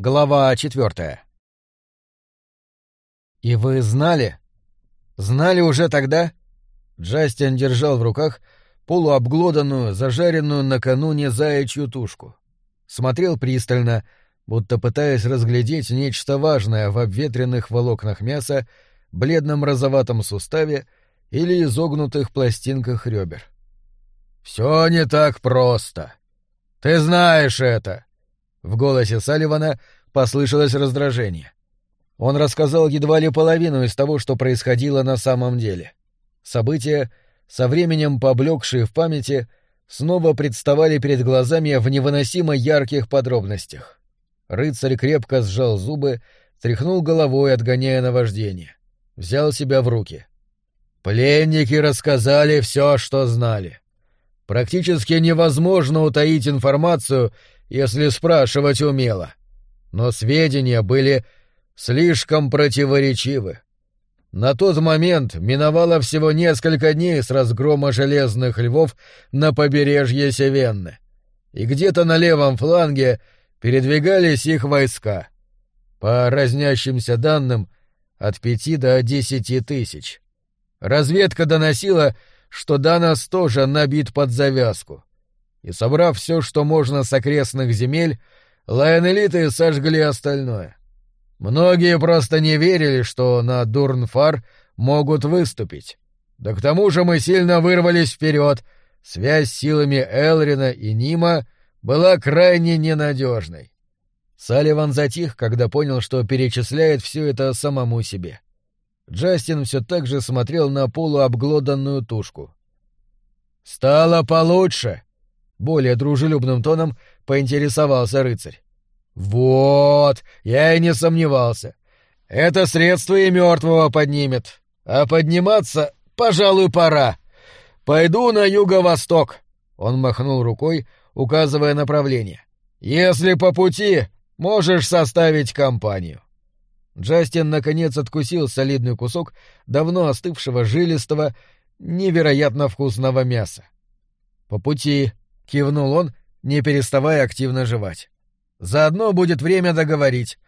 Глава четвертая. «И вы знали? Знали уже тогда?» Джастин держал в руках полуобглоданную, зажаренную накануне заячью тушку. Смотрел пристально, будто пытаясь разглядеть нечто важное в обветренных волокнах мяса, бледном розоватом суставе или изогнутых пластинках ребер. «Все не так просто. Ты знаешь это!» В голосе Салливана послышалось раздражение. Он рассказал едва ли половину из того, что происходило на самом деле. События, со временем поблекшие в памяти, снова представали перед глазами в невыносимо ярких подробностях. Рыцарь крепко сжал зубы, тряхнул головой, отгоняя наваждение. Взял себя в руки. Пленники рассказали все, что знали. Практически невозможно утаить информацию, если спрашивать умело. Но сведения были слишком противоречивы. На тот момент миновало всего несколько дней с разгрома железных львов на побережье Севенны, и где-то на левом фланге передвигались их войска. По разнящимся данным, от пяти до десяти тысяч. Разведка доносила, что Данас тоже набит под завязку и, собрав все, что можно с окрестных земель, лайонелиты сожгли остальное. Многие просто не верили, что на Дурнфар могут выступить. Да к тому же мы сильно вырвались вперед. Связь с силами Элрина и Нима была крайне ненадежной. Салливан затих, когда понял, что перечисляет все это самому себе. Джастин все так же смотрел на полуобглоданную тушку. «Стало получше!» Более дружелюбным тоном поинтересовался рыцарь. «Вот, я и не сомневался. Это средство и мертвого поднимет. А подниматься, пожалуй, пора. Пойду на юго-восток». Он махнул рукой, указывая направление. «Если по пути, можешь составить компанию». Джастин наконец откусил солидный кусок давно остывшего жилистого, невероятно вкусного мяса. «По пути», — кивнул он, не переставая активно жевать. «Заодно будет время договорить,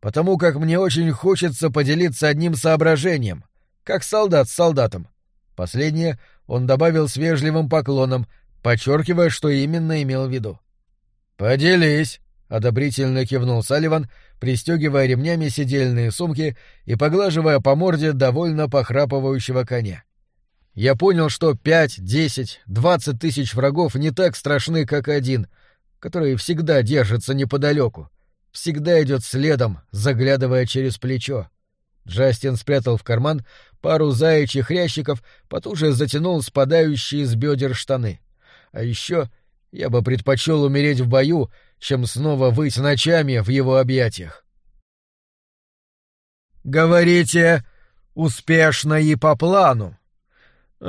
потому как мне очень хочется поделиться одним соображением, как солдат с солдатом». Последнее он добавил с вежливым поклоном, подчеркивая, что именно имел в виду. «Поделись», — одобрительно кивнул Салливан, пристегивая ремнями сидельные сумки и поглаживая по морде довольно похрапывающего коня. Я понял, что пять, десять, двадцать тысяч врагов не так страшны, как один, который всегда держится неподалеку, всегда идет следом, заглядывая через плечо. Джастин спрятал в карман пару заячьих хрящиков, потуже затянул спадающие с бедер штаны. А еще я бы предпочел умереть в бою, чем снова выть ночами в его объятиях. «Говорите, успешно и по плану»,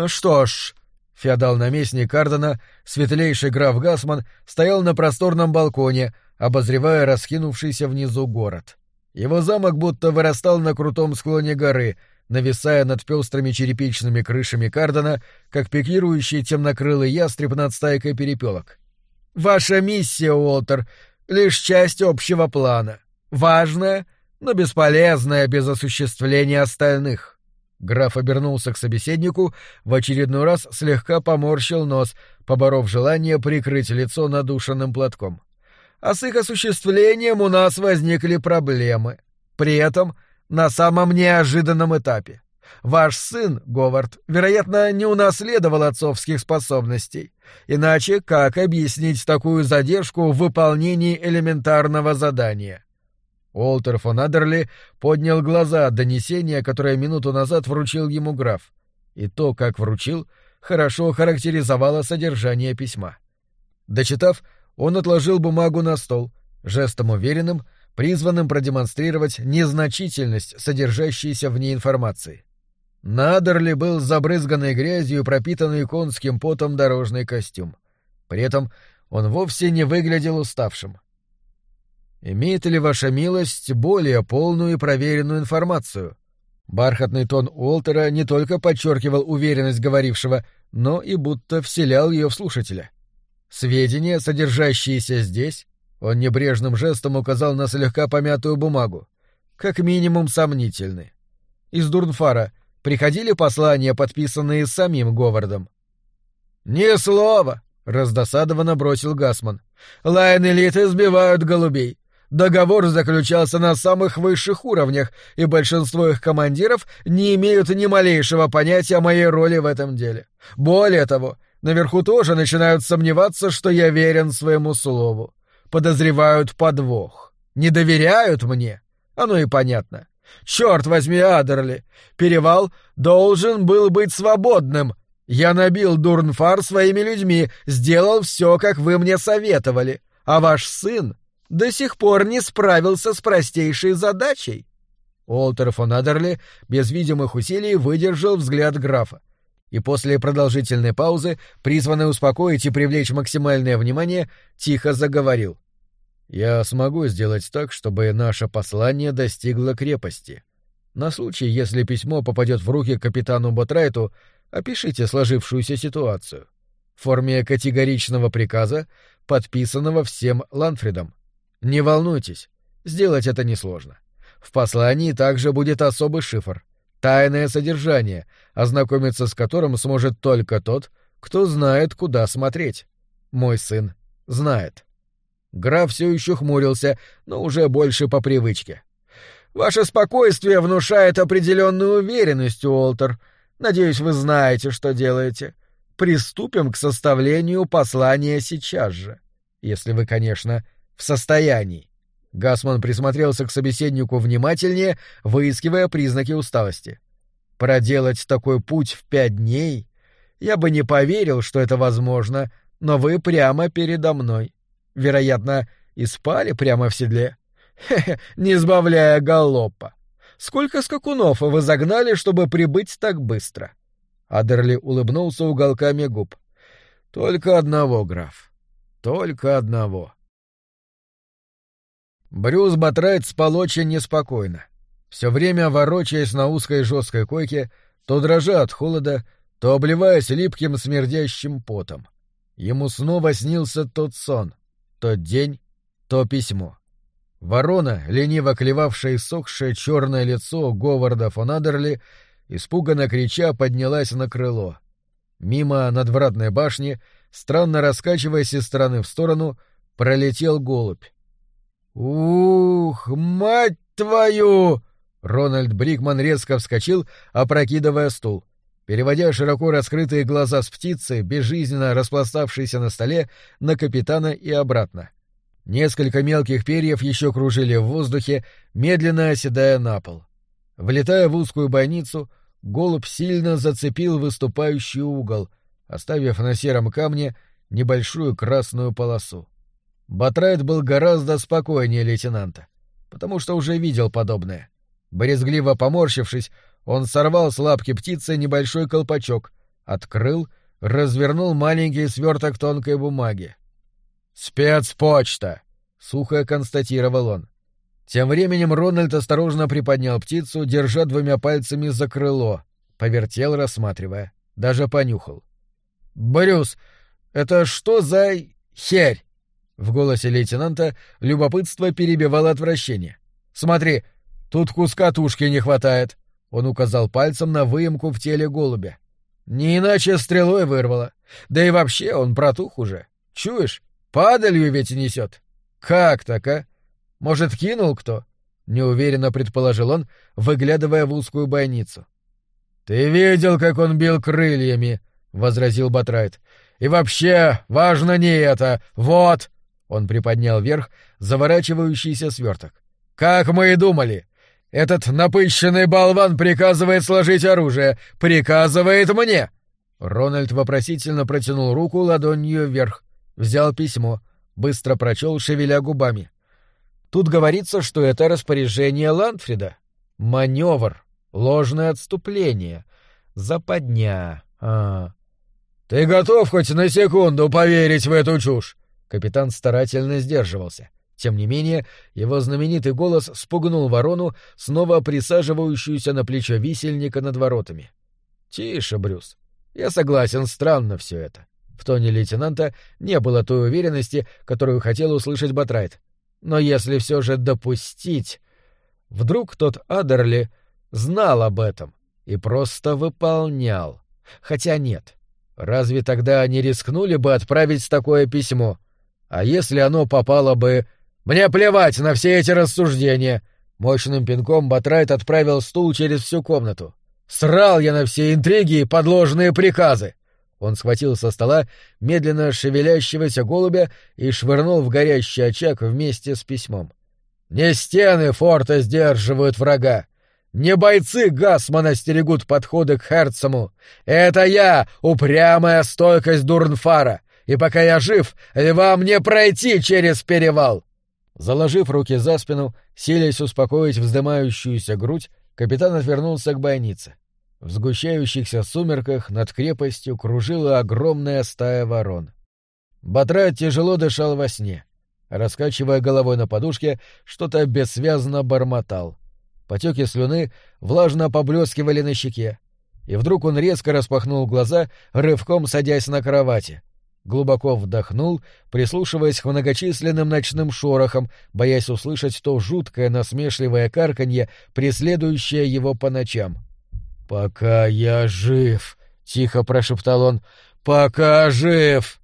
что ж, феодал-наместник Кардена, светлейший граф Гасман, стоял на просторном балконе, обозревая раскинувшийся внизу город. Его замок будто вырастал на крутом склоне горы, нависая над пестрыми черепичными крышами Кардена, как пикирующий темнокрылый ястреб над стайкой перепелок. «Ваша миссия, Уолтер, лишь часть общего плана. Важная, но бесполезная без осуществления остальных». Граф обернулся к собеседнику, в очередной раз слегка поморщил нос, поборов желание прикрыть лицо надушенным платком. А с их осуществлением у нас возникли проблемы. При этом на самом неожиданном этапе. Ваш сын, Говард, вероятно, не унаследовал отцовских способностей. Иначе как объяснить такую задержку в выполнении элементарного задания? Уолтер фон Адерли поднял глаза от донесения, которое минуту назад вручил ему граф. И то, как вручил, хорошо характеризовало содержание письма. Дочитав, он отложил бумагу на стол, жестом уверенным, призванным продемонстрировать незначительность содержащейся в ней информации. На Адерли был забрызганный грязью и пропитанный конским потом дорожный костюм. При этом он вовсе не выглядел уставшим. Имеет ли ваша милость более полную и проверенную информацию? Бархатный тон Уолтера не только подчеркивал уверенность говорившего, но и будто вселял ее в слушателя. Сведения, содержащиеся здесь, Он небрежным жестом указал на слегка помятую бумагу. Как минимум сомнительны. Из Дурнфара приходили послания, подписанные самим Говардом. «Ни слова!» — раздосадованно бросил Гасман. «Лайн элиты сбивают голубей. Договор заключался на самых высших уровнях, и большинство их командиров не имеют ни малейшего понятия о моей роли в этом деле. Более того, наверху тоже начинают сомневаться, что я верен своему слову. Подозревают подвох. Не доверяют мне. Оно и понятно. Черт возьми, Адерли, перевал должен был быть свободным. Я набил Дурнфар своими людьми, сделал все, как вы мне советовали, а ваш сын до сих пор не справился с простейшей задачей. Уолтер фон Адерли без видимых усилий выдержал взгляд графа и после продолжительной паузы, призванной успокоить и привлечь максимальное внимание, тихо заговорил. «Я смогу сделать так, чтобы наше послание достигло крепости. На случай, если письмо попадет в руки капитану Ботрайту, опишите сложившуюся ситуацию. В форме категоричного приказа, подписанного всем Ланфридом. Не волнуйтесь, сделать это несложно. В послании также будет особый шифр, тайное содержание, ознакомиться с которым сможет только тот, кто знает, куда смотреть. Мой сын знает. Граф все еще хмурился, но уже больше по привычке. «Ваше спокойствие внушает определенную уверенность, Уолтер. Надеюсь, вы знаете, что делаете. Приступим к составлению послания сейчас же. Если вы, конечно, в состоянии. Гасман присмотрелся к собеседнику внимательнее, выискивая признаки усталости. Проделать такой путь в пять дней? Я бы не поверил, что это возможно, но вы прямо передо мной. Вероятно, и спали прямо в седле. Хе-хе, не сбавляя галопа. Сколько скакунов вы загнали, чтобы прибыть так быстро? Адерли улыбнулся уголками губ. Только одного, граф. Только одного. Брюс Батрайт спал очень неспокойно. Все время ворочаясь на узкой жесткой койке, то дрожа от холода, то обливаясь липким смердящим потом. Ему снова снился тот сон, тот день, то письмо. Ворона, лениво клевавшая и сохшее черное лицо Говарда фон Адерли, испуганно крича, поднялась на крыло. Мимо надвратной башни, странно раскачиваясь из стороны в сторону, пролетел голубь. «Ух, мать твою!» Рональд Брикман резко вскочил, опрокидывая стул. Переводя широко раскрытые глаза с птицы, безжизненно распластавшейся на столе, на капитана и обратно. Несколько мелких перьев еще кружили в воздухе, медленно оседая на пол. Влетая в узкую бойницу, голубь сильно зацепил выступающий угол, оставив на сером камне небольшую красную полосу. Батрайт был гораздо спокойнее лейтенанта, потому что уже видел подобное. Борезгливо поморщившись, он сорвал с лапки птицы небольшой колпачок, открыл, развернул маленький сверток тонкой бумаги. «Спецпочта!» — сухо констатировал он. Тем временем Рональд осторожно приподнял птицу, держа двумя пальцами за крыло, повертел, рассматривая, даже понюхал. «Брюс, это что за херь?» В голосе лейтенанта любопытство перебивало отвращение. «Смотри, тут куска тушки не хватает!» Он указал пальцем на выемку в теле голубя. «Не иначе стрелой вырвало. Да и вообще он протух уже. Чуешь? Падалью ведь несет. Как так, а? Может, кинул кто?» Неуверенно предположил он, выглядывая в узкую бойницу. «Ты видел, как он бил крыльями?» — возразил Батрайт. «И вообще, важно не это. Вот!» Он приподнял вверх заворачивающийся сверток. «Как мы и думали! Этот напыщенный болван приказывает сложить оружие! Приказывает мне!» Рональд вопросительно протянул руку ладонью вверх, взял письмо, быстро прочел, шевеля губами. Тут говорится, что это распоряжение Ландфрида. Маневр, ложное отступление, западня. А. Ты готов хоть на секунду поверить в эту чушь? Капитан старательно сдерживался. Тем не менее, его знаменитый голос спугнул ворону, снова присаживающуюся на плечо висельника над воротами. «Тише, Брюс. Я согласен, странно все это. В тоне лейтенанта не было той уверенности, которую хотел услышать Батрайт. Но если все же допустить... Вдруг тот Адерли знал об этом и просто выполнял. Хотя нет. Разве тогда они рискнули бы отправить такое письмо? А если оно попало бы... Мне плевать на все эти рассуждения! Мощным пинком Батрайт отправил стул через всю комнату. Срал я на все интриги и подложные приказы! Он схватил со стола медленно шевелящегося голубя и швырнул в горящий очаг вместе с письмом. «Не стены форта сдерживают врага, не бойцы Гасмана стерегут подходы к Херцему. Это я, упрямая стойкость Дурнфара, и пока я жив, львам не пройти через перевал!» Заложив руки за спину, силясь успокоить вздымающуюся грудь, капитан отвернулся к бойнице. В сгущающихся сумерках над крепостью кружила огромная стая ворон. Батра тяжело дышал во сне. Раскачивая головой на подушке, что-то бессвязно бормотал. Потеки слюны влажно поблескивали на щеке. И вдруг он резко распахнул глаза, рывком садясь на кровати. Глубоко вдохнул, прислушиваясь к многочисленным ночным шорохам, боясь услышать то жуткое насмешливое карканье, преследующее его по ночам. «Пока я жив!» — тихо прошептал он. «Пока жив!»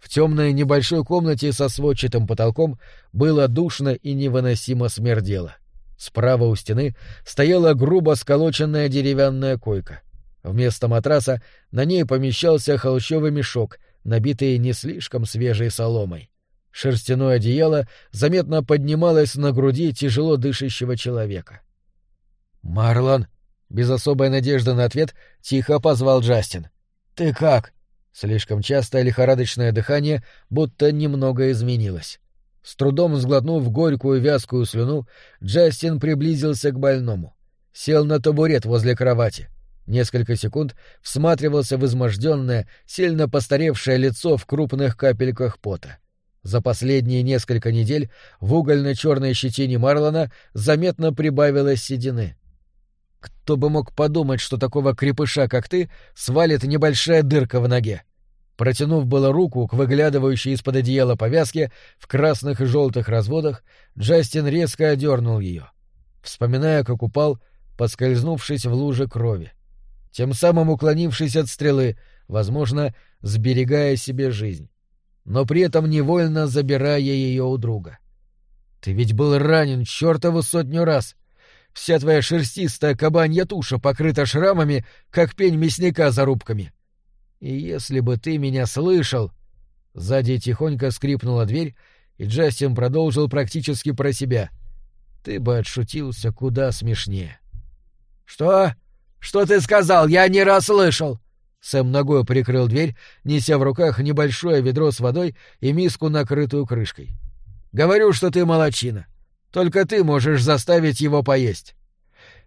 В темной небольшой комнате со сводчатым потолком было душно и невыносимо смердело. Справа у стены стояла грубо сколоченная деревянная койка. Вместо матраса на ней помещался холщовый мешок, набитый не слишком свежей соломой. Шерстяное одеяло заметно поднималось на груди тяжело дышащего человека. «Марлон!» — без особой надежды на ответ тихо позвал Джастин. «Ты как?» Слишком частое лихорадочное дыхание будто немного изменилось. С трудом сглотнув горькую вязкую слюну, Джастин приблизился к больному. Сел на табурет возле кровати. Несколько секунд всматривался в изможденное, сильно постаревшее лицо в крупных капельках пота. За последние несколько недель в угольно-черной щетине Марлона заметно прибавилось седины. Кто бы мог подумать, что такого крепыша, как ты, свалит небольшая дырка в ноге? Протянув было руку к выглядывающей из-под одеяла повязке в красных и желтых разводах, Джастин резко одернул ее, вспоминая, как упал, поскользнувшись в луже крови, тем самым уклонившись от стрелы, возможно, сберегая себе жизнь, но при этом невольно забирая ее у друга. Ты ведь был ранен чертову сотню раз. Вся твоя шерстистая кабанья туша покрыта шрамами, как пень мясника зарубками. И если бы ты меня слышал... Сзади тихонько скрипнула дверь, и Джастин продолжил практически про себя. Ты бы отшутился куда смешнее. — Что? Что ты сказал? Я не расслышал! Сэм ногой прикрыл дверь, неся в руках небольшое ведро с водой и миску, накрытую крышкой. — Говорю, что ты молочина. Только ты можешь заставить его поесть.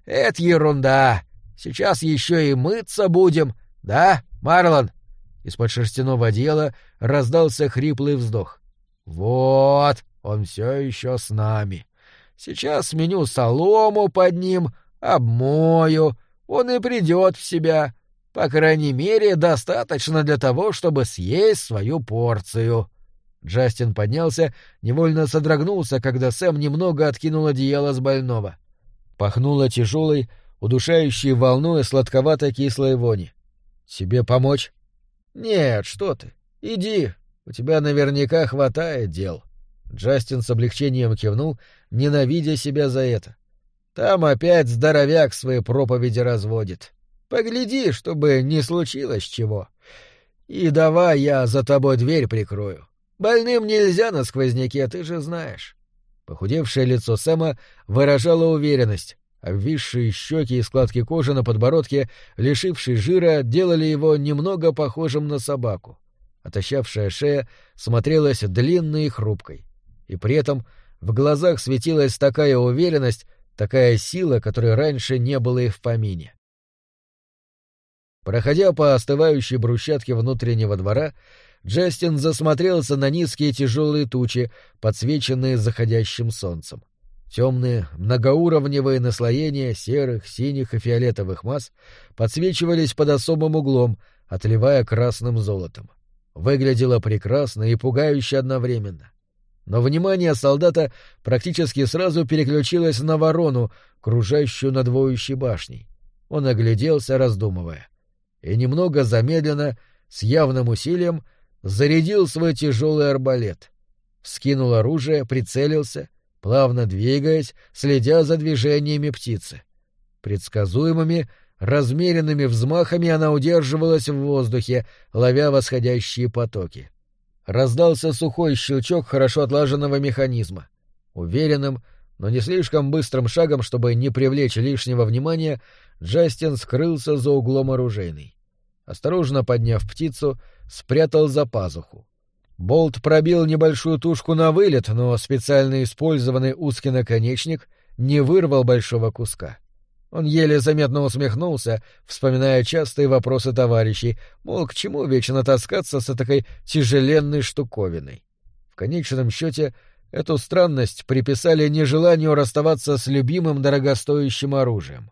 Это ерунда. Сейчас еще и мыться будем, да, Марлон? Из-под шерстяного одеяла раздался хриплый вздох. Вот, он все еще с нами. Сейчас сменю солому под ним, обмою, он и придет в себя. По крайней мере, достаточно для того, чтобы съесть свою порцию. Джастин поднялся, невольно содрогнулся, когда Сэм немного откинул одеяло с больного. Пахнуло тяжелой, удушающей волной сладковатой кислой вони. «Тебе помочь?» «Нет, что ты. Иди. У тебя наверняка хватает дел». Джастин с облегчением кивнул, ненавидя себя за это. «Там опять здоровяк свои проповеди разводит. Погляди, чтобы не случилось чего. И давай я за тобой дверь прикрою. Больным нельзя на сквозняке, ты же знаешь. Похудевшее лицо Сэма выражало уверенность. Обвисшие щеки и складки кожи на подбородке, лишившие жира, делали его немного похожим на собаку. Отощавшая шея смотрелась длинной и хрупкой. И при этом в глазах светилась такая уверенность, такая сила, которой раньше не было и в помине. Проходя по остывающей брусчатке внутреннего двора, Джастин засмотрелся на низкие тяжелые тучи, подсвеченные заходящим солнцем. Темные, многоуровневые наслоения серых, синих и фиолетовых масс подсвечивались под особым углом, отливая красным золотом. Выглядело прекрасно и пугающе одновременно. Но внимание солдата практически сразу переключилось на ворону, кружащую над воющей башней. Он огляделся, раздумывая. И немного замедленно, с явным усилием, зарядил свой тяжелый арбалет. Скинул оружие, прицелился, плавно двигаясь, следя за движениями птицы. Предсказуемыми, размеренными взмахами она удерживалась в воздухе, ловя восходящие потоки. Раздался сухой щелчок хорошо отлаженного механизма. Уверенным, но не слишком быстрым шагом, чтобы не привлечь лишнего внимания, Джастин скрылся за углом оружейной. Осторожно подняв птицу, спрятал за пазуху. Болт пробил небольшую тушку на вылет, но специально использованный узкий наконечник не вырвал большого куска. Он еле заметно усмехнулся, вспоминая частые вопросы товарищей, мол, к чему вечно таскаться с такой тяжеленной штуковиной. В конечном счете, эту странность приписали нежеланию расставаться с любимым дорогостоящим оружием.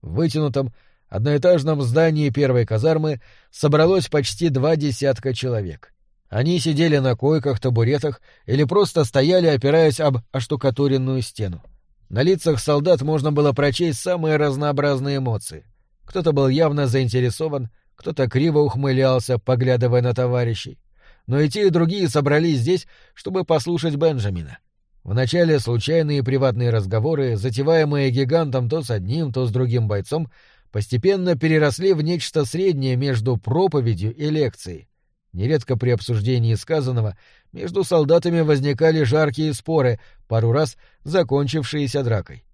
В вытянутом, одноэтажном здании первой казармы собралось почти два десятка человек. Они сидели на койках, табуретах или просто стояли, опираясь об оштукатуренную стену. На лицах солдат можно было прочесть самые разнообразные эмоции. Кто-то был явно заинтересован, кто-то криво ухмылялся, поглядывая на товарищей. Но и те, и другие собрались здесь, чтобы послушать Бенджамина. Вначале случайные приватные разговоры, затеваемые гигантом то с одним, то с другим бойцом, постепенно переросли в нечто среднее между проповедью и лекцией. Нередко при обсуждении сказанного между солдатами возникали жаркие споры, пару раз закончившиеся дракой.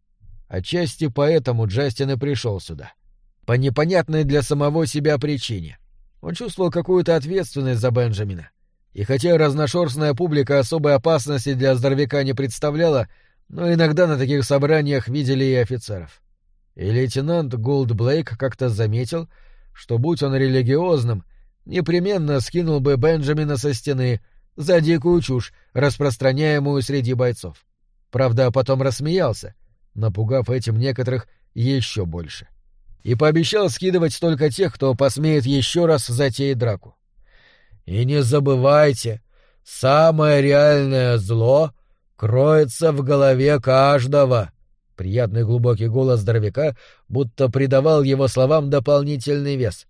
Отчасти поэтому Джастин и пришел сюда. По непонятной для самого себя причине. Он чувствовал какую-то ответственность за Бенджамина. И хотя разношерстная публика особой опасности для здоровяка не представляла, но иногда на таких собраниях видели и офицеров. И лейтенант Голд Блейк как-то заметил, что будь он религиозным — непременно скинул бы Бенджамина со стены за дикую чушь, распространяемую среди бойцов. Правда, потом рассмеялся, напугав этим некоторых еще больше. И пообещал скидывать только тех, кто посмеет еще раз затеять драку. «И не забывайте, самое реальное зло кроется в голове каждого», Приятный глубокий голос здоровяка будто придавал его словам дополнительный вес.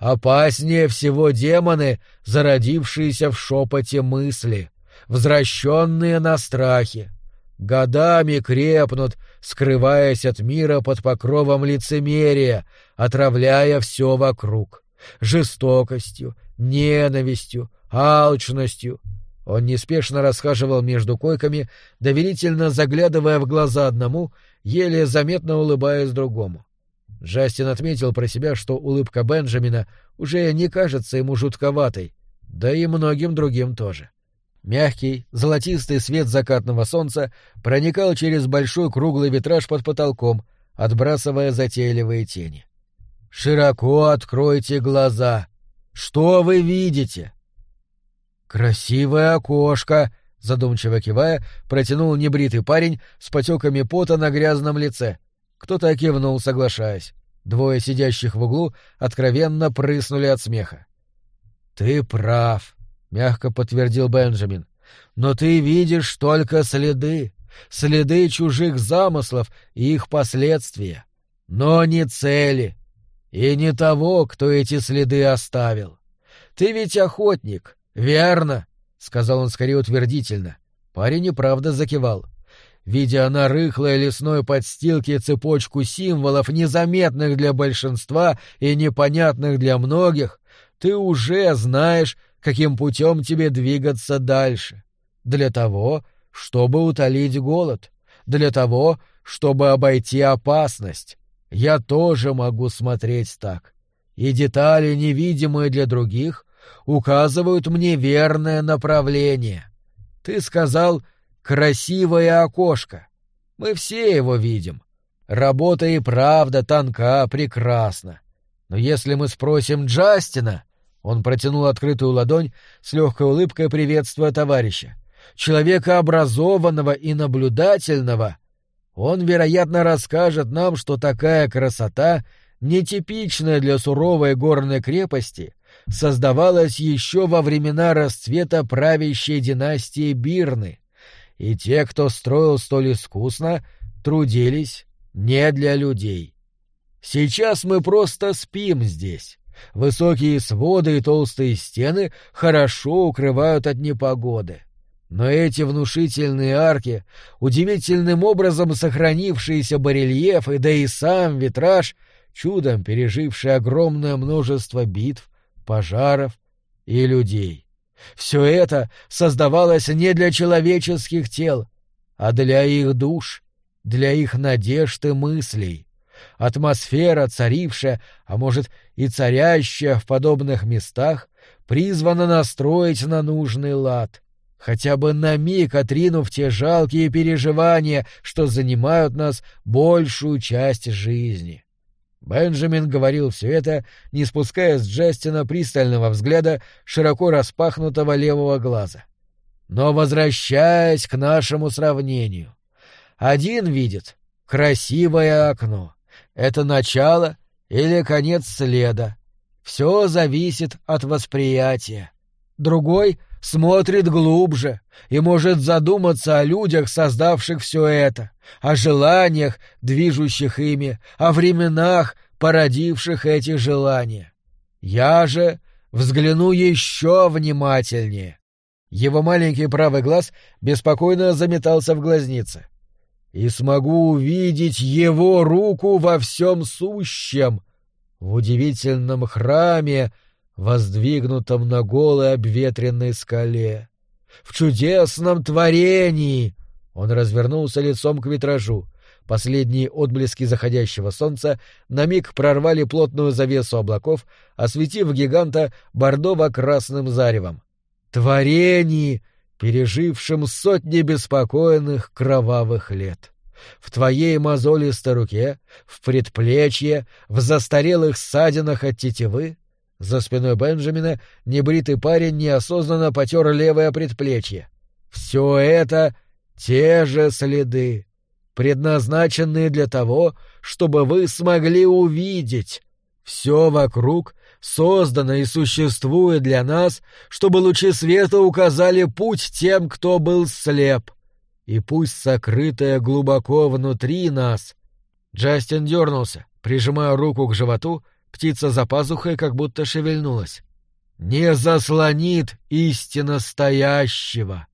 Опаснее всего демоны, зародившиеся в шепоте мысли, возвращенные на страхе. Годами крепнут, скрываясь от мира под покровом лицемерия, отравляя все вокруг. Жестокостью, ненавистью, алчностью. Он неспешно расхаживал между койками, доверительно заглядывая в глаза одному, еле заметно улыбаясь другому. Джастин отметил про себя, что улыбка Бенджамина уже не кажется ему жутковатой, да и многим другим тоже. Мягкий, золотистый свет закатного солнца проникал через большой круглый витраж под потолком, отбрасывая затейливые тени. «Широко откройте глаза! Что вы видите?» «Красивое окошко!» — задумчиво кивая, протянул небритый парень с потеками пота на грязном лице — кто-то кивнул, соглашаясь. Двое сидящих в углу откровенно прыснули от смеха. «Ты прав», — мягко подтвердил Бенджамин. «Но ты видишь только следы, следы чужих замыслов и их последствия, но не цели, и не того, кто эти следы оставил. Ты ведь охотник, верно?» — сказал он скорее утвердительно. Парень и правда закивал видя на рыхлой лесной подстилке цепочку символов, незаметных для большинства и непонятных для многих, ты уже знаешь, каким путем тебе двигаться дальше. Для того, чтобы утолить голод, для того, чтобы обойти опасность. Я тоже могу смотреть так. И детали, невидимые для других, указывают мне верное направление. Ты сказал — красивое окошко. Мы все его видим. Работа и правда тонка, прекрасна. Но если мы спросим Джастина, он протянул открытую ладонь с легкой улыбкой приветствуя товарища, человека образованного и наблюдательного, он, вероятно, расскажет нам, что такая красота нетипичное для суровой горной крепости, создавалось еще во времена расцвета правящей династии Бирны, и те, кто строил столь искусно, трудились не для людей. Сейчас мы просто спим здесь. Высокие своды и толстые стены хорошо укрывают от непогоды. Но эти внушительные арки, удивительным образом сохранившиеся барельефы, да и сам витраж, чудом переживший огромное множество битв, пожаров и людей. Все это создавалось не для человеческих тел, а для их душ, для их надежд и мыслей. Атмосфера, царившая, а может и царящая в подобных местах, призвана настроить на нужный лад, хотя бы на миг отринув те жалкие переживания, что занимают нас большую часть жизни. Бенджамин говорил все это, не спуская с Джастина пристального взгляда широко распахнутого левого глаза. Но возвращаясь к нашему сравнению, один видит красивое окно, это начало или конец следа. Все зависит от восприятия. Другой смотрит глубже и может задуматься о людях, создавших все это, о желаниях, движущих ими, о временах, породивших эти желания. Я же взгляну еще внимательнее. Его маленький правый глаз беспокойно заметался в глазнице и смогу увидеть его руку во всем сущем, в удивительном храме, воздвигнутом на голой обветренной скале, в чудесном творении. Он развернулся лицом к витражу. Последние отблески заходящего солнца на миг прорвали плотную завесу облаков, осветив гиганта бордово-красным заревом. Творении, пережившим сотни беспокойных кровавых лет. В твоей мозолистой руке, в предплечье, в застарелых ссадинах от тетивы, за спиной Бенджамина небритый парень неосознанно потер левое предплечье. Все это — те же следы, предназначенные для того, чтобы вы смогли увидеть. Все вокруг создано и существует для нас, чтобы лучи света указали путь тем, кто был слеп. И пусть сокрытое глубоко внутри нас... Джастин дернулся, прижимая руку к животу, птица за пазухой как будто шевельнулась. «Не заслонит истинно стоящего!»